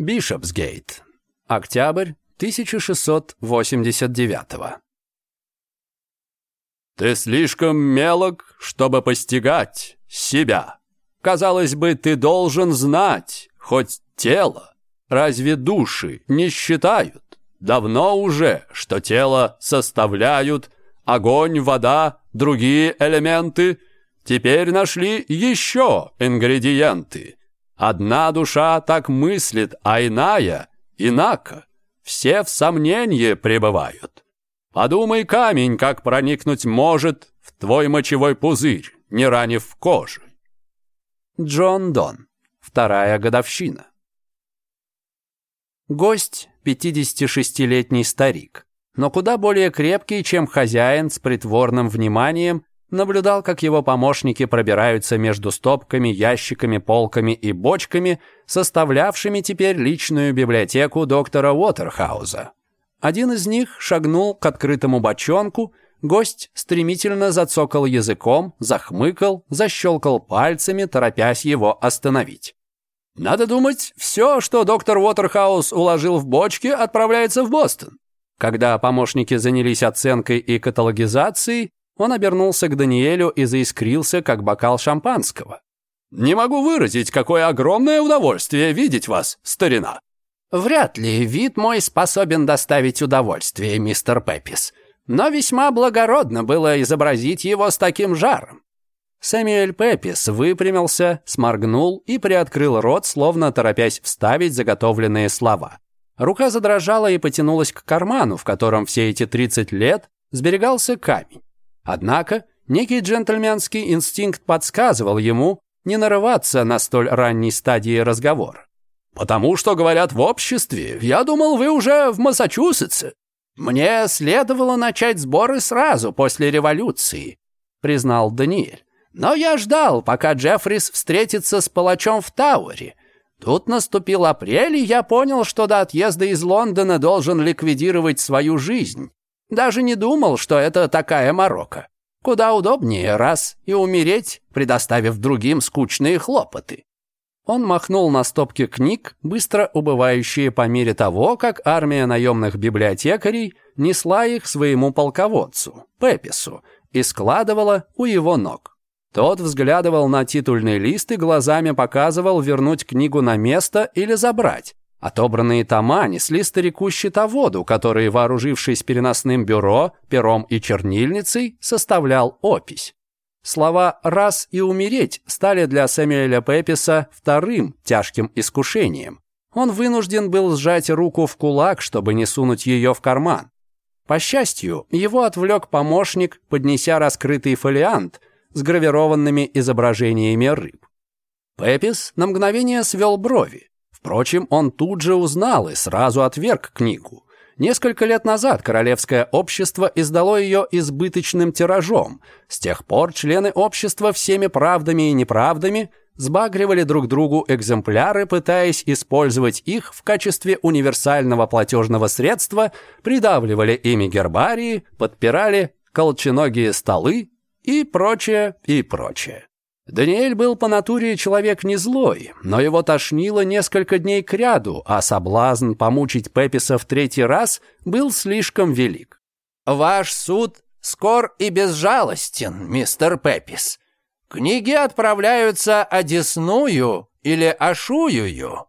Бишопсгейт. Октябрь 1689 «Ты слишком мелок, чтобы постигать себя. Казалось бы, ты должен знать, хоть тело. Разве души не считают? Давно уже, что тело составляют огонь, вода, другие элементы. Теперь нашли еще ингредиенты» Одна душа так мыслит, а иная — инако. Все в сомнении пребывают. Подумай, камень, как проникнуть может в твой мочевой пузырь, не ранив кожу. Джон Дон. Вторая годовщина. Гость — 56-летний старик, но куда более крепкий, чем хозяин с притворным вниманием наблюдал, как его помощники пробираются между стопками, ящиками, полками и бочками, составлявшими теперь личную библиотеку доктора Уотерхауза. Один из них шагнул к открытому бочонку, гость стремительно зацокал языком, захмыкал, защелкал пальцами, торопясь его остановить. «Надо думать, все, что доктор Уотерхаус уложил в бочке, отправляется в Бостон». Когда помощники занялись оценкой и каталогизацией, он обернулся к Даниэлю и заискрился, как бокал шампанского. «Не могу выразить, какое огромное удовольствие видеть вас, старина!» «Вряд ли вид мой способен доставить удовольствие, мистер Пеппис. Но весьма благородно было изобразить его с таким жаром». Сэмюэль Пеппис выпрямился, сморгнул и приоткрыл рот, словно торопясь вставить заготовленные слова. Рука задрожала и потянулась к карману, в котором все эти 30 лет сберегался камень. Однако некий джентльменский инстинкт подсказывал ему не нарываться на столь ранней стадии разговор, «Потому что говорят в обществе, я думал, вы уже в Массачусетсе. Мне следовало начать сборы сразу после революции», — признал Даниэль. «Но я ждал, пока Джеффрис встретится с палачом в Тауэре. Тут наступил апрель, и я понял, что до отъезда из Лондона должен ликвидировать свою жизнь. Даже не думал, что это такая морока. Куда удобнее раз и умереть, предоставив другим скучные хлопоты. Он махнул на стопки книг, быстро убывающие по мере того, как армия наемных библиотекарей несла их своему полководцу, Пепису, и складывала у его ног. Тот взглядывал на титульный лист и глазами показывал вернуть книгу на место или забрать, Отобранные тома несли старику-щитоводу, который, вооружившись переносным бюро, пером и чернильницей, составлял опись. Слова «раз» и «умереть» стали для Сэмюэля Пеписа вторым тяжким искушением. Он вынужден был сжать руку в кулак, чтобы не сунуть ее в карман. По счастью, его отвлек помощник, поднеся раскрытый фолиант с гравированными изображениями рыб. Пепис на мгновение свел брови. Впрочем, он тут же узнал и сразу отверг книгу. Несколько лет назад Королевское общество издало ее избыточным тиражом. С тех пор члены общества всеми правдами и неправдами сбагривали друг другу экземпляры, пытаясь использовать их в качестве универсального платежного средства, придавливали ими гербарии, подпирали колченогие столы и прочее, и прочее. Даниэль был по натуре человек не злой, но его тошнило несколько дней кряду, а соблазн помучить Пеписа в третий раз был слишком велик. «Ваш суд скор и безжалостен, мистер Пепис. Книги отправляются одесную или ошуюю.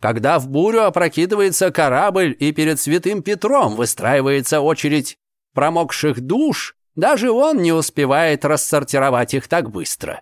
Когда в бурю опрокидывается корабль и перед святым Петром выстраивается очередь промокших душ, даже он не успевает рассортировать их так быстро.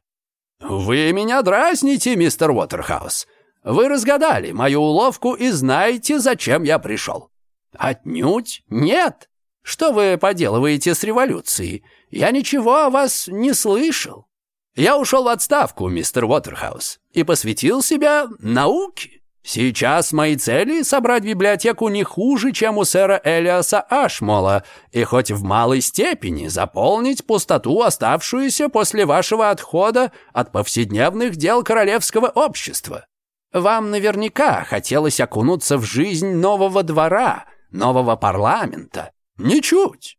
«Вы меня дразните, мистер Уотерхаус. Вы разгадали мою уловку и знаете, зачем я пришел». «Отнюдь нет. Что вы поделываете с революцией? Я ничего о вас не слышал. Я ушел в отставку, мистер Уотерхаус, и посвятил себя науке. Сейчас мои цели — собрать библиотеку не хуже, чем у сэра Элиаса Ашмола, и хоть в малой степени заполнить пустоту, оставшуюся после вашего отхода от повседневных дел королевского общества. Вам наверняка хотелось окунуться в жизнь нового двора, нового парламента. Ничуть.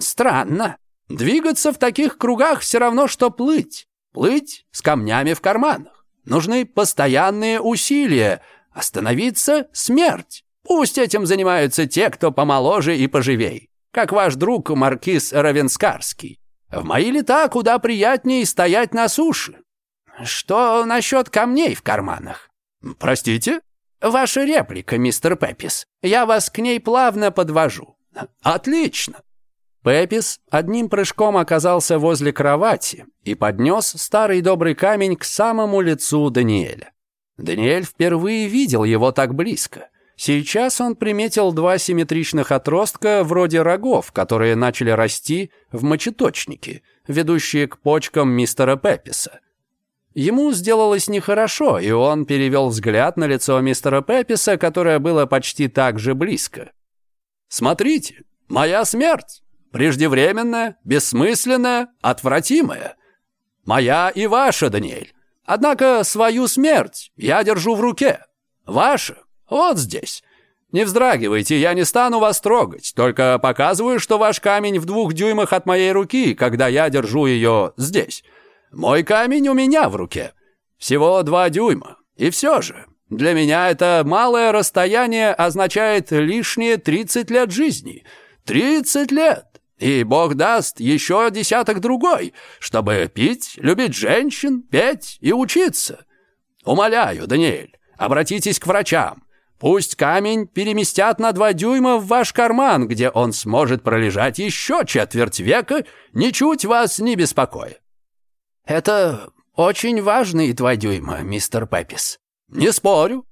Странно. Двигаться в таких кругах все равно, что плыть. Плыть с камнями в карманах. Нужны постоянные усилия, Остановиться – смерть. Пусть этим занимаются те, кто помоложе и поживей, как ваш друг маркиз Равенскарский. В мои лета куда приятнее стоять на суше. Что насчет камней в карманах? Простите? Ваша реплика, мистер Пеппис. Я вас к ней плавно подвожу. Отлично. Пеппис одним прыжком оказался возле кровати и поднес старый добрый камень к самому лицу Даниэля. Даниэль впервые видел его так близко. Сейчас он приметил два симметричных отростка вроде рогов, которые начали расти в мочеточнике, ведущие к почкам мистера Пеписа. Ему сделалось нехорошо, и он перевел взгляд на лицо мистера Пеписа, которое было почти так же близко. «Смотрите, моя смерть! Преждевременная, бессмысленная, отвратимая! Моя и ваша, Даниэль! Однако свою смерть я держу в руке. Ваша вот здесь. Не вздрагивайте, я не стану вас трогать, только показываю, что ваш камень в двух дюймах от моей руки, когда я держу ее здесь. Мой камень у меня в руке. Всего два дюйма. И все же, для меня это малое расстояние означает лишние 30 лет жизни. 30 лет! И Бог даст еще десяток другой, чтобы пить, любить женщин, петь и учиться. Умоляю, Даниэль, обратитесь к врачам. Пусть камень переместят на два дюйма в ваш карман, где он сможет пролежать еще четверть века, ничуть вас не беспокоя. Это очень важные два дюйма, мистер Пеппис. Не спорю.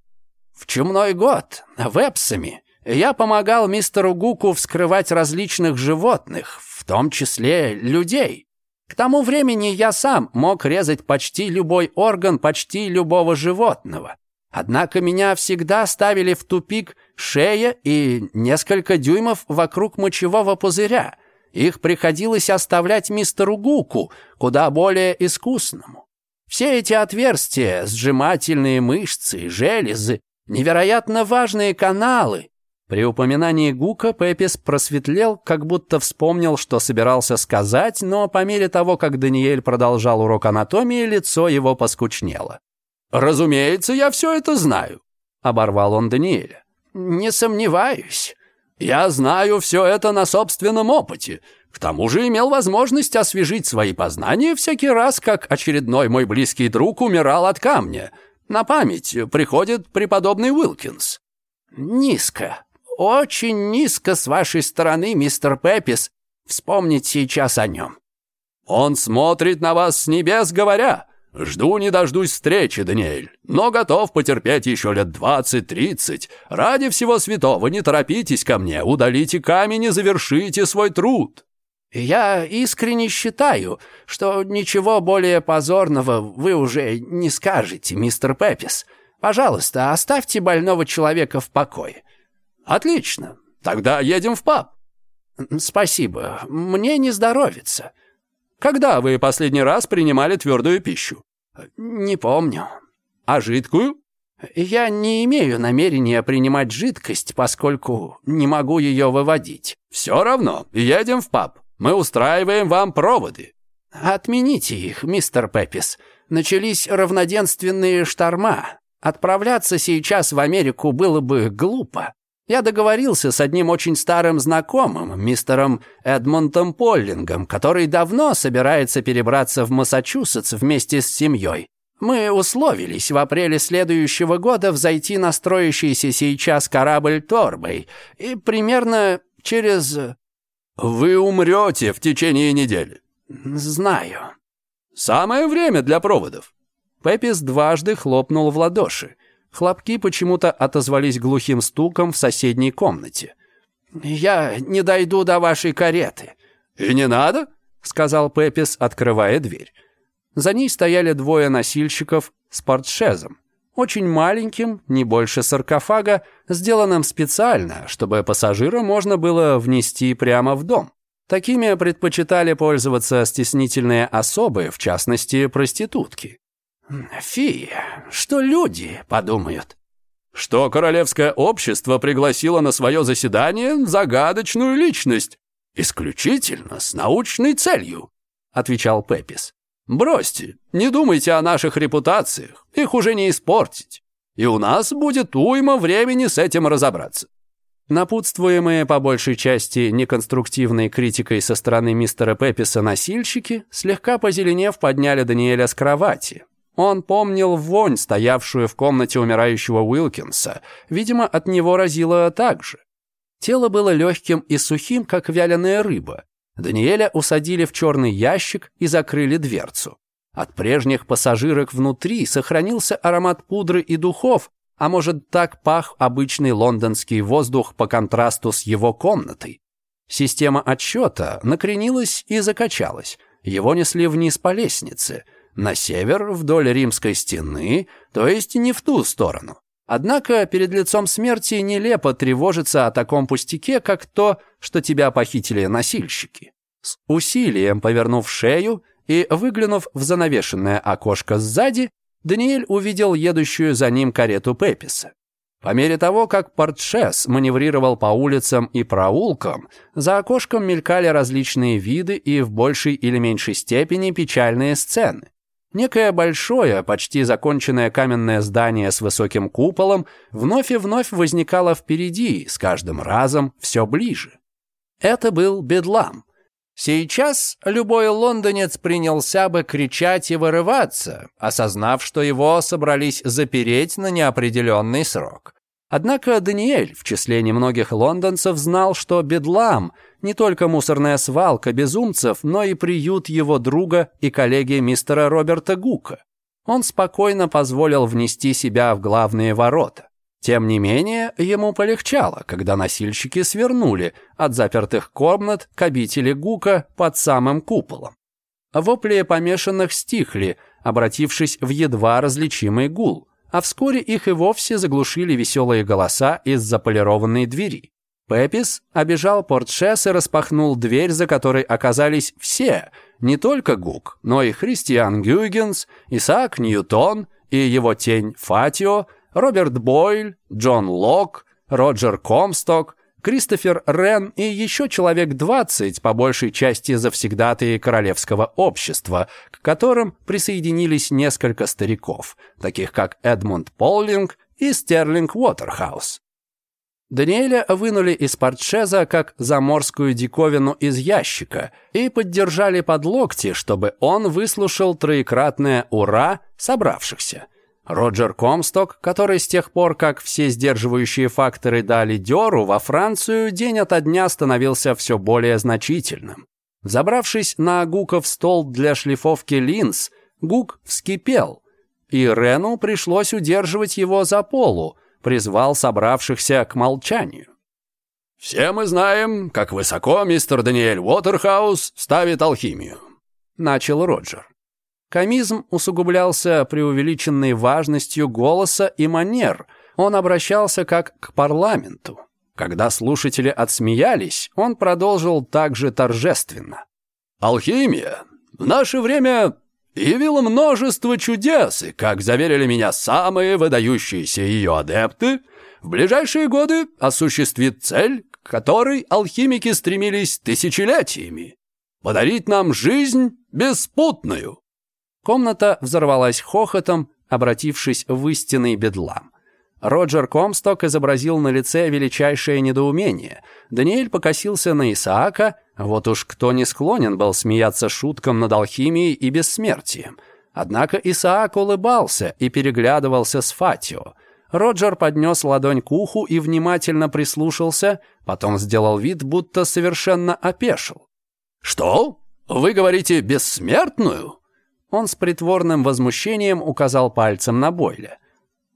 В чумной год в Эпсами я помогал мистеру Гуку вскрывать различных животных, в том числе людей. К тому времени я сам мог резать почти любой орган почти любого животного. Однако меня всегда ставили в тупик шея и несколько дюймов вокруг мочевого пузыря. Их приходилось оставлять мистеру Гуку, куда более искусному. Все эти отверстия, сжимательные мышцы, железы, невероятно важные каналы, при упоминании Гука Пепис просветлел, как будто вспомнил, что собирался сказать, но по мере того, как Даниэль продолжал урок анатомии, лицо его поскучнело. «Разумеется, я все это знаю», — оборвал он Даниэля. «Не сомневаюсь. Я знаю все это на собственном опыте. К тому же имел возможность освежить свои познания всякий раз, как очередной мой близкий друг умирал от камня. На память приходит преподобный Уилкинс». «Низко», очень низко с вашей стороны, мистер Пеппис, вспомнить сейчас о нем. Он смотрит на вас с небес, говоря, «Жду не дождусь встречи, Даниэль, но готов потерпеть еще лет двадцать-тридцать. Ради всего святого не торопитесь ко мне, удалите камень и завершите свой труд». «Я искренне считаю, что ничего более позорного вы уже не скажете, мистер Пеппис. Пожалуйста, оставьте больного человека в покое. «Отлично. Тогда едем в паб». «Спасибо. Мне не здоровится». «Когда вы последний раз принимали твердую пищу?» «Не помню». «А жидкую?» «Я не имею намерения принимать жидкость, поскольку не могу ее выводить». «Все равно. Едем в паб. Мы устраиваем вам проводы». «Отмените их, мистер Пеппис. Начались равноденственные шторма. Отправляться сейчас в Америку было бы глупо. Я договорился с одним очень старым знакомым, мистером Эдмонтом Поллингом, который давно собирается перебраться в Массачусетс вместе с семьей. Мы условились в апреле следующего года взойти на строящийся сейчас корабль Торбой, и примерно через... «Вы умрете в течение недели». «Знаю». «Самое время для проводов». Пеппис дважды хлопнул в ладоши. Хлопки почему-то отозвались глухим стуком в соседней комнате. «Я не дойду до вашей кареты». «И не надо», — сказал Пепис, открывая дверь. За ней стояли двое носильщиков с портшезом, очень маленьким, не больше саркофага, сделанным специально, чтобы пассажира можно было внести прямо в дом. Такими предпочитали пользоваться стеснительные особы, в частности, проститутки. Фи, что люди подумают?» «Что королевское общество пригласило на свое заседание загадочную личность, исключительно с научной целью», — отвечал Пепис. «Бросьте, не думайте о наших репутациях, их уже не испортить, и у нас будет уйма времени с этим разобраться». Напутствуемые по большей части неконструктивной критикой со стороны мистера Пепписа носильщики, слегка позеленев, подняли Даниэля с кровати, он помнил вонь, стоявшую в комнате умирающего Уилкинса. Видимо, от него разило так же. Тело было легким и сухим, как вяленая рыба. Даниэля усадили в черный ящик и закрыли дверцу. От прежних пассажирок внутри сохранился аромат пудры и духов, а может, так пах обычный лондонский воздух по контрасту с его комнатой. Система отсчета накренилась и закачалась. Его несли вниз по лестнице – на север вдоль римской стены, то есть не в ту сторону. Однако перед лицом смерти нелепо тревожиться о таком пустяке, как то, что тебя похитили носильщики. С усилием повернув шею и выглянув в занавешенное окошко сзади, Даниэль увидел едущую за ним карету Пеписа. По мере того, как Портшес маневрировал по улицам и проулкам, за окошком мелькали различные виды и в большей или меньшей степени печальные сцены. Некое большое, почти законченное каменное здание с высоким куполом вновь и вновь возникало впереди, с каждым разом все ближе. Это был бедлам. Сейчас любой лондонец принялся бы кричать и вырываться, осознав, что его собрались запереть на неопределенный срок. Однако Даниэль в числе немногих лондонцев знал, что бедлам — не только мусорная свалка безумцев, но и приют его друга и коллеги мистера Роберта Гука. Он спокойно позволил внести себя в главные ворота. Тем не менее, ему полегчало, когда носильщики свернули от запертых комнат к обители Гука под самым куполом. Вопли помешанных стихли, обратившись в едва различимый гул, а вскоре их и вовсе заглушили веселые голоса из заполированной двери. Пепис обежал портшес и распахнул дверь, за которой оказались все, не только Гук, но и Христиан Гюйгенс, Исаак Ньютон и его тень Фатио, Роберт Бойль, Джон Лок, Роджер Комсток, Кристофер Рен и еще человек 20, по большей части завсегдатые королевского общества, к которым присоединились несколько стариков, таких как Эдмунд Поллинг и Стерлинг Уотерхаус. Даниэля вынули из портшеза, как заморскую диковину из ящика, и поддержали под локти, чтобы он выслушал троекратное «Ура!» собравшихся. Роджер Комсток, который с тех пор, как все сдерживающие факторы дали дёру, во Францию день ото дня становился все более значительным. Забравшись на Гуков стол для шлифовки линз, Гук вскипел, и Рену пришлось удерживать его за полу – призвал собравшихся к молчанию. «Все мы знаем, как высоко мистер Даниэль Уотерхаус ставит алхимию», — начал Роджер. Комизм усугублялся преувеличенной важностью голоса и манер. Он обращался как к парламенту. Когда слушатели отсмеялись, он продолжил также торжественно. «Алхимия в наше время явила множество чудес, и, как заверили меня самые выдающиеся ее адепты, в ближайшие годы осуществит цель, к которой алхимики стремились тысячелетиями — подарить нам жизнь беспутную. Комната взорвалась хохотом, обратившись в истинный бедлам. Роджер Комсток изобразил на лице величайшее недоумение. Даниэль покосился на Исаака — вот уж кто не склонен был смеяться шуткам над алхимией и бессмертием. Однако Исаак улыбался и переглядывался с Фатио. Роджер поднес ладонь к уху и внимательно прислушался, потом сделал вид, будто совершенно опешил. «Что? Вы говорите бессмертную?» Он с притворным возмущением указал пальцем на Бойле.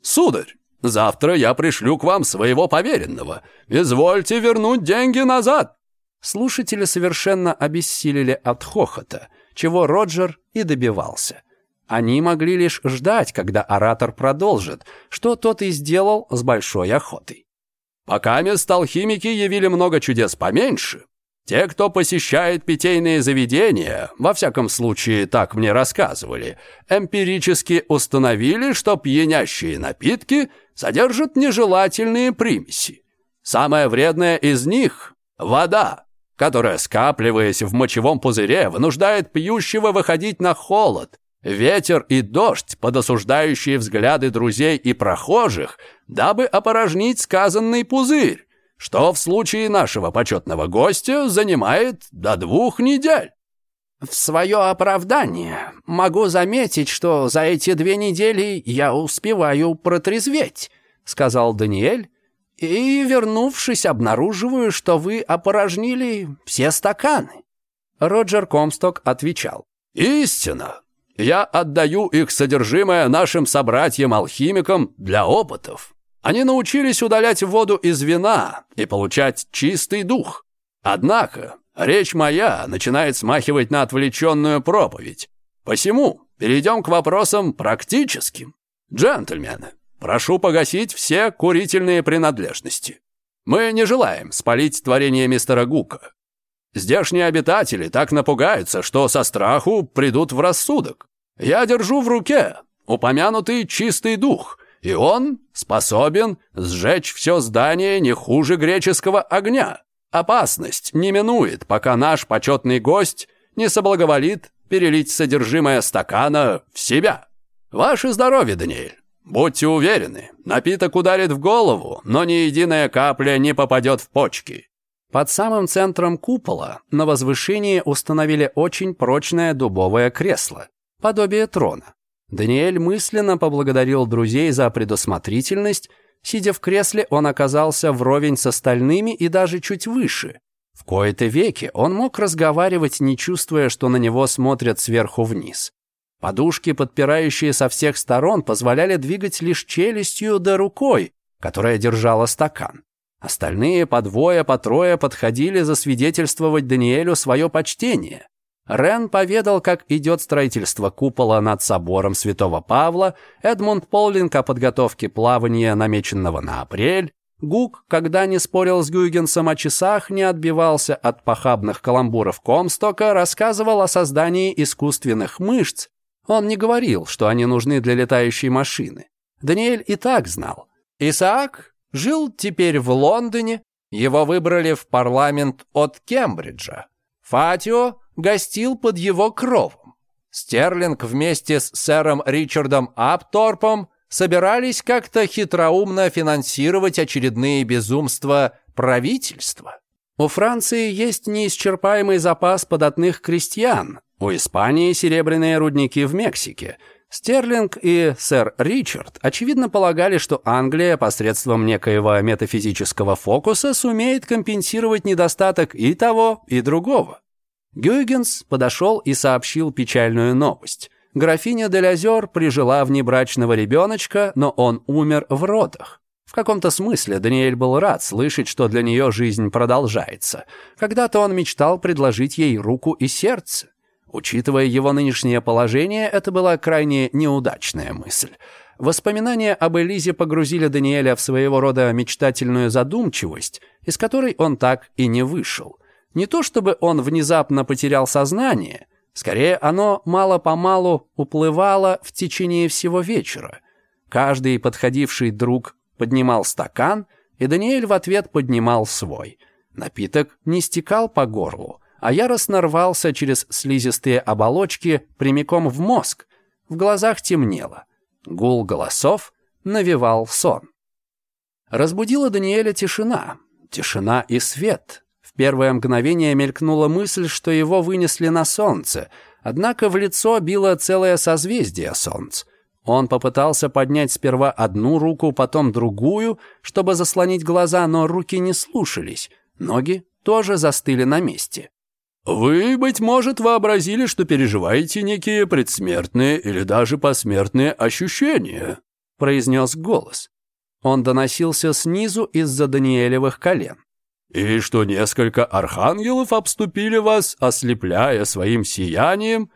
«Сударь, завтра я пришлю к вам своего поверенного. Извольте вернуть деньги назад!» Слушатели совершенно обессилели от хохота, чего Роджер и добивался. Они могли лишь ждать, когда оратор продолжит, что тот и сделал с большой охотой. «Пока мест алхимики явили много чудес поменьше, те, кто посещает питейные заведения, во всяком случае, так мне рассказывали, эмпирически установили, что пьянящие напитки содержат нежелательные примеси. Самое вредное из них – вода которая, скапливаясь в мочевом пузыре, вынуждает пьющего выходить на холод. Ветер и дождь, подосуждающие взгляды друзей и прохожих, дабы опорожнить сказанный пузырь, что в случае нашего почетного гостя занимает до двух недель. В свое оправдание могу заметить, что за эти две недели я успеваю протрезветь, сказал Даниэль, и, вернувшись, обнаруживаю, что вы опорожнили все стаканы». Роджер Комсток отвечал. «Истина! Я отдаю их содержимое нашим собратьям-алхимикам для опытов. Они научились удалять воду из вина и получать чистый дух. Однако речь моя начинает смахивать на отвлеченную проповедь. Посему перейдем к вопросам практическим. Джентльмены, Прошу погасить все курительные принадлежности. Мы не желаем спалить творение мистера Гука. Здешние обитатели так напугаются, что со страху придут в рассудок. Я держу в руке упомянутый чистый дух, и он способен сжечь все здание не хуже греческого огня. Опасность не минует, пока наш почетный гость не соблаговолит перелить содержимое стакана в себя. Ваше здоровье, Даниэль. Будьте уверены, напиток ударит в голову, но ни единая капля не попадет в почки. Под самым центром купола на возвышении установили очень прочное дубовое кресло, подобие трона. Даниэль мысленно поблагодарил друзей за предусмотрительность. Сидя в кресле, он оказался вровень с остальными и даже чуть выше. В кои-то веки он мог разговаривать, не чувствуя, что на него смотрят сверху вниз. Подушки, подпирающие со всех сторон, позволяли двигать лишь челюстью да рукой, которая держала стакан. Остальные по двое, по трое подходили засвидетельствовать Даниэлю свое почтение. Рен поведал, как идет строительство купола над собором Святого Павла, Эдмунд Поллинг о подготовке плавания, намеченного на апрель, Гук, когда не спорил с Гюйгенсом о часах, не отбивался от похабных каламбуров Комстока, рассказывал о создании искусственных мышц, он не говорил, что они нужны для летающей машины. Даниэль и так знал. Исаак жил теперь в Лондоне, его выбрали в парламент от Кембриджа. Фатио гостил под его кровом. Стерлинг вместе с сэром Ричардом Апторпом собирались как-то хитроумно финансировать очередные безумства правительства. У Франции есть неисчерпаемый запас податных крестьян, у Испании серебряные рудники в Мексике. Стерлинг и сэр Ричард, очевидно, полагали, что Англия посредством некоего метафизического фокуса сумеет компенсировать недостаток и того, и другого. Гюйгенс подошел и сообщил печальную новость. Графиня Делязер прижила внебрачного ребеночка, но он умер в родах. В каком-то смысле Даниэль был рад слышать, что для нее жизнь продолжается. Когда-то он мечтал предложить ей руку и сердце. Учитывая его нынешнее положение, это была крайне неудачная мысль. Воспоминания об Элизе погрузили Даниэля в своего рода мечтательную задумчивость, из которой он так и не вышел. Не то чтобы он внезапно потерял сознание, скорее оно мало-помалу уплывало в течение всего вечера. Каждый подходивший друг поднимал стакан, и Даниэль в ответ поднимал свой. Напиток не стекал по горлу, а яростно рвался через слизистые оболочки прямиком в мозг. В глазах темнело. Гул голосов навевал сон. Разбудила Даниэля тишина. Тишина и свет. В первое мгновение мелькнула мысль, что его вынесли на солнце, однако в лицо било целое созвездие солнц. Он попытался поднять сперва одну руку, потом другую, чтобы заслонить глаза, но руки не слушались. Ноги тоже застыли на месте. «Вы, быть может, вообразили, что переживаете некие предсмертные или даже посмертные ощущения», — произнес голос. Он доносился снизу из-за Даниэлевых колен. «И что несколько архангелов обступили вас, ослепляя своим сиянием.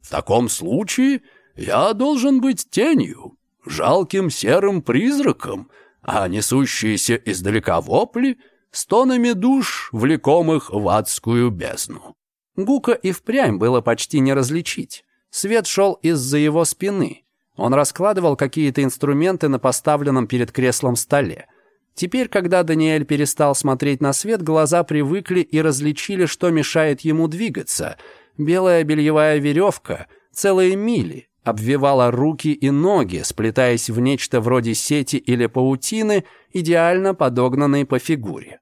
В таком случае я должен быть тенью, жалким серым призраком, а несущиеся издалека вопли — стонами душ, влекомых в адскую бездну. Гука и впрямь было почти не различить. Свет шел из-за его спины. Он раскладывал какие-то инструменты на поставленном перед креслом столе. Теперь, когда Даниэль перестал смотреть на свет, глаза привыкли и различили, что мешает ему двигаться. Белая бельевая веревка, целые мили, обвивала руки и ноги, сплетаясь в нечто вроде сети или паутины, идеально подогнанной по фигуре.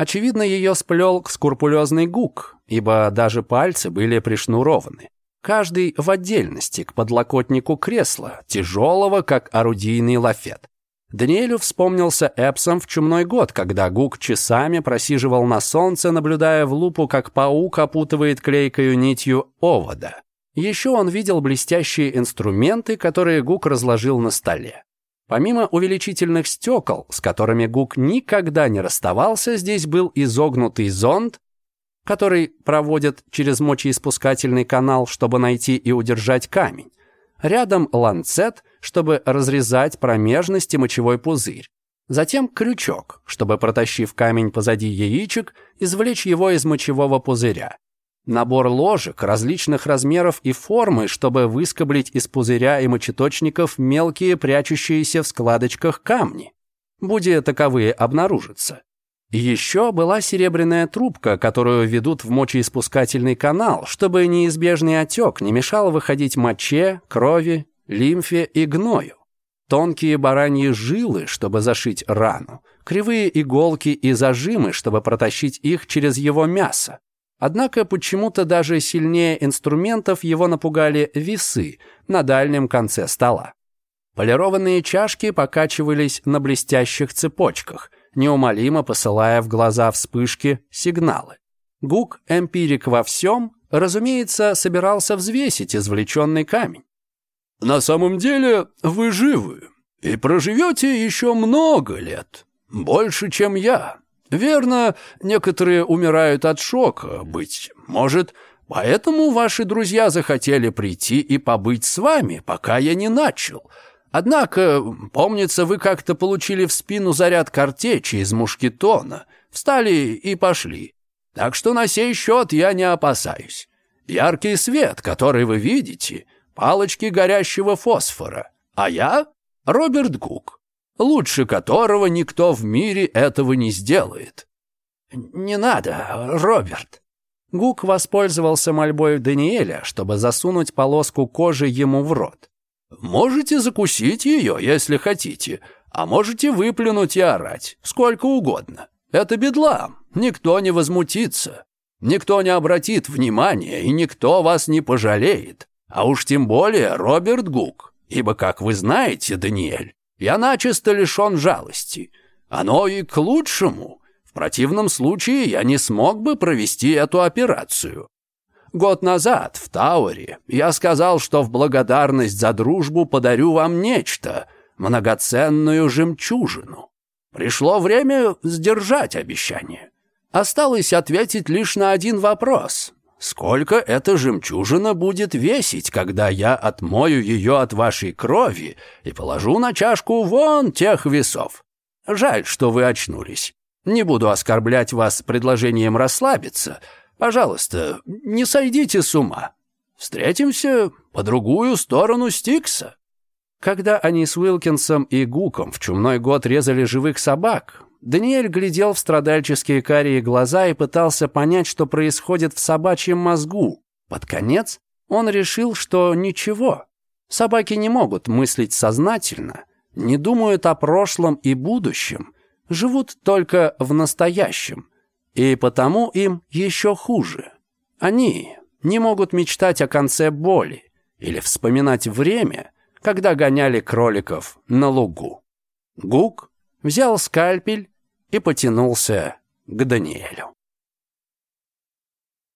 Очевидно, ее сплел скрупулезный гук, ибо даже пальцы были пришнурованы. Каждый в отдельности к подлокотнику кресла, тяжелого, как орудийный лафет. Даниэлю вспомнился Эпсом в чумной год, когда Гук часами просиживал на солнце, наблюдая в лупу, как паук опутывает клейкою нитью овода. Еще он видел блестящие инструменты, которые Гук разложил на столе. Помимо увеличительных стекол, с которыми Гук никогда не расставался, здесь был изогнутый зонд, который проводят через мочеиспускательный канал, чтобы найти и удержать камень. Рядом ланцет, чтобы разрезать промежности мочевой пузырь. Затем крючок, чтобы, протащив камень позади яичек, извлечь его из мочевого пузыря. Набор ложек различных размеров и формы, чтобы выскоблить из пузыря и мочеточников мелкие прячущиеся в складочках камни. Будя таковые обнаружатся. Еще была серебряная трубка, которую ведут в мочеиспускательный канал, чтобы неизбежный отек не мешал выходить моче, крови, лимфе и гною. Тонкие бараньи жилы, чтобы зашить рану. Кривые иголки и зажимы, чтобы протащить их через его мясо. Однако почему-то даже сильнее инструментов его напугали весы на дальнем конце стола. Полированные чашки покачивались на блестящих цепочках, неумолимо посылая в глаза вспышки сигналы. Гук, эмпирик во всем, разумеется, собирался взвесить извлеченный камень. «На самом деле вы живы и проживете еще много лет, больше, чем я», Верно, некоторые умирают от шока, быть может, поэтому ваши друзья захотели прийти и побыть с вами, пока я не начал. Однако, помнится, вы как-то получили в спину заряд картечи из мушкетона, встали и пошли. Так что на сей счет я не опасаюсь. Яркий свет, который вы видите, палочки горящего фосфора, а я — Роберт Гук лучше которого никто в мире этого не сделает. «Не надо, Роберт!» Гук воспользовался мольбой Даниэля, чтобы засунуть полоску кожи ему в рот. «Можете закусить ее, если хотите, а можете выплюнуть и орать, сколько угодно. Это бедла, никто не возмутится, никто не обратит внимания и никто вас не пожалеет, а уж тем более Роберт Гук, ибо, как вы знаете, Даниэль, я начисто лишен жалости. Оно и к лучшему. В противном случае я не смог бы провести эту операцию. Год назад в Тауэре я сказал, что в благодарность за дружбу подарю вам нечто, многоценную жемчужину. Пришло время сдержать обещание. Осталось ответить лишь на один вопрос. Сколько эта жемчужина будет весить, когда я отмою ее от вашей крови и положу на чашку вон тех весов? Жаль, что вы очнулись. Не буду оскорблять вас предложением расслабиться. Пожалуйста, не сойдите с ума. Встретимся по другую сторону Стикса». Когда они с Уилкинсом и Гуком в чумной год резали живых собак, Даниэль глядел в страдальческие карие глаза и пытался понять, что происходит в собачьем мозгу. Под конец он решил, что ничего. Собаки не могут мыслить сознательно, не думают о прошлом и будущем, живут только в настоящем. И потому им еще хуже. Они не могут мечтать о конце боли или вспоминать время, когда гоняли кроликов на лугу. Гук взял скальпель и потянулся к Даниэлю.